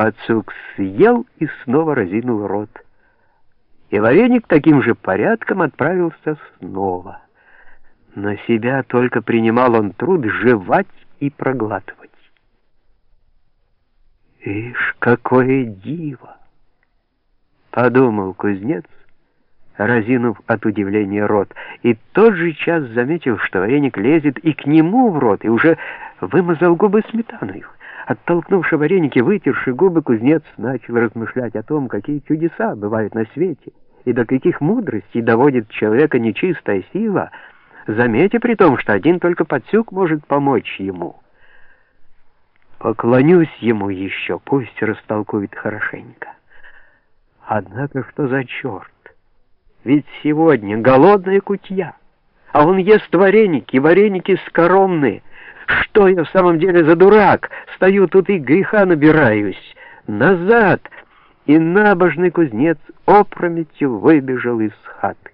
Пацук съел и снова разинул рот. И вареник таким же порядком отправился снова. На себя только принимал он труд жевать и проглатывать. «Ишь, какое диво!» — подумал кузнец, разинув от удивления рот, и тот же час заметил, что вареник лезет и к нему в рот, и уже вымазал губы сметаной. Оттолкнувши вареники, вытерши губы, кузнец начал размышлять о том, какие чудеса бывают на свете, и до каких мудростей доводит человека нечистая сила, заметя при том, что один только подсюк может помочь ему. Поклонюсь ему еще, пусть растолкует хорошенько. Однако что за черт? Ведь сегодня голодная кутья, а он ест вареники, вареники скоромные. Что я в самом деле за дурак? Стою тут и греха набираюсь. Назад! И набожный кузнец опрометью выбежал из хаты.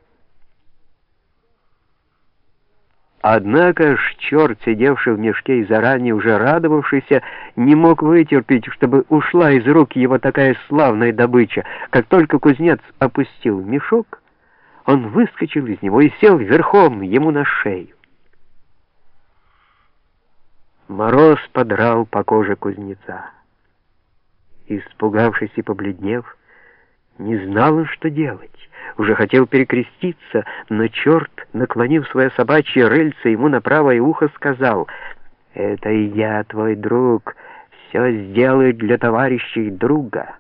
Однако ж черт, сидевший в мешке и заранее уже радовавшийся, не мог вытерпеть, чтобы ушла из рук его такая славная добыча. Как только кузнец опустил мешок, он выскочил из него и сел верхом ему на шею. Мороз подрал по коже кузнеца. Испугавшись и побледнев, не знал он, что делать. Уже хотел перекреститься, но черт, наклонив свое собачье рыльце ему на правое ухо, сказал, «Это и я, твой друг, все сделаю для товарищей друга.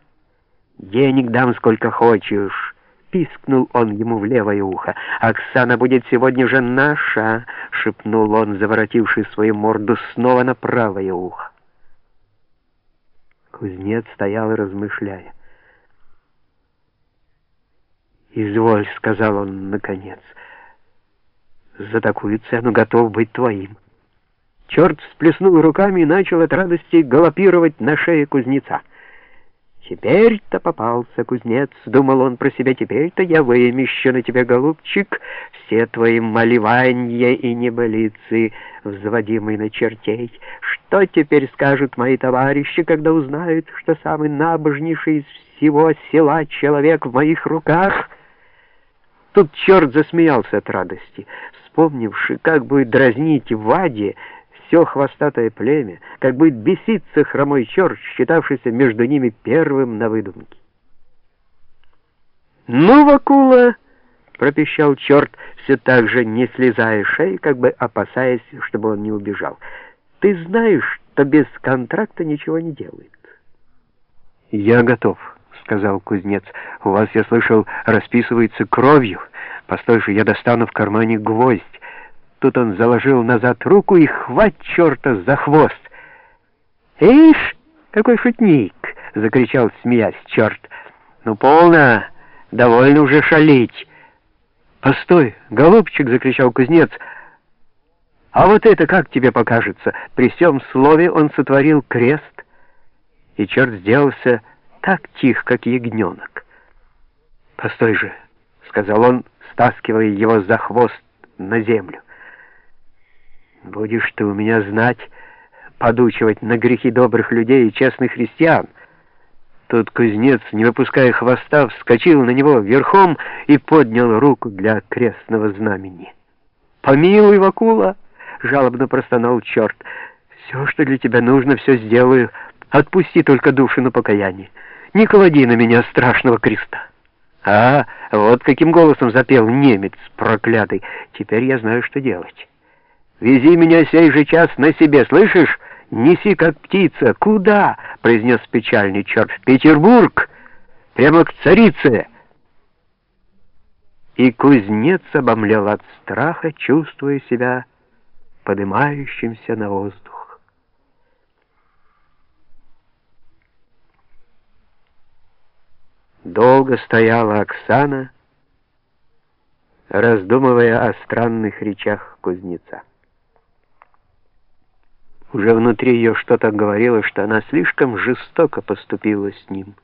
Денег дам сколько хочешь» пискнул он ему в левое ухо. «Оксана будет сегодня же наша!» — шепнул он, заворотивший свою морду снова на правое ухо. Кузнец стоял, размышляя. «Изволь», — сказал он наконец, — «за такую цену готов быть твоим». Черт всплеснул руками и начал от радости галопировать на шее кузнеца. «Теперь-то попался, кузнец», — думал он про себя, — «теперь-то я вымещу на тебя, голубчик, все твои малевания и небылицы, взводимые на чертей. Что теперь скажут мои товарищи, когда узнают, что самый набожнейший из всего села человек в моих руках?» Тут черт засмеялся от радости, вспомнивши, как будет дразнить Ваде, все хвостатое племя, как будет беситься хромой черт, считавшийся между ними первым на выдумке. «Ну, Вакула!» — пропищал черт, все так же не слезая шеи, как бы опасаясь, чтобы он не убежал. «Ты знаешь, что без контракта ничего не делает». «Я готов», — сказал кузнец. «У вас, я слышал, расписывается кровью. Постой же, я достану в кармане гвоздь». Тут он заложил назад руку и хвать черта за хвост. «Ишь, какой шутник!» — закричал, смеясь, черт. «Ну, полно, довольно уже шалить!» «Постой, голубчик!» — закричал кузнец. «А вот это как тебе покажется?» При всем слове он сотворил крест, и черт сделался так тих, как ягненок. «Постой же!» — сказал он, стаскивая его за хвост на землю. Будешь ты у меня знать, подучивать на грехи добрых людей и честных христиан. Тут кузнец, не выпуская хвоста, вскочил на него верхом и поднял руку для крестного знамени. «Помилуй, Вакула!» — жалобно простонал черт. «Все, что для тебя нужно, все сделаю. Отпусти только душу на покаяние. Не клади на меня страшного креста». «А, вот каким голосом запел немец проклятый. Теперь я знаю, что делать». Вези меня сей же час на себе, слышишь? Неси, как птица. Куда? произнес печальный черт. В Петербург! Прямо к царице!» И кузнец обомлел от страха, чувствуя себя поднимающимся на воздух. Долго стояла Оксана, раздумывая о странных речах кузнеца. Уже внутри ее что-то говорило, что она слишком жестоко поступила с ним.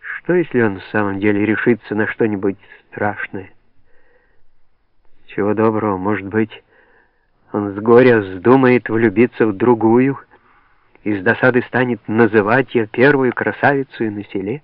Что, если он в самом деле решится на что-нибудь страшное? Чего доброго, может быть, он с горя вздумает влюбиться в другую из досады станет называть ее первую красавицей на селе?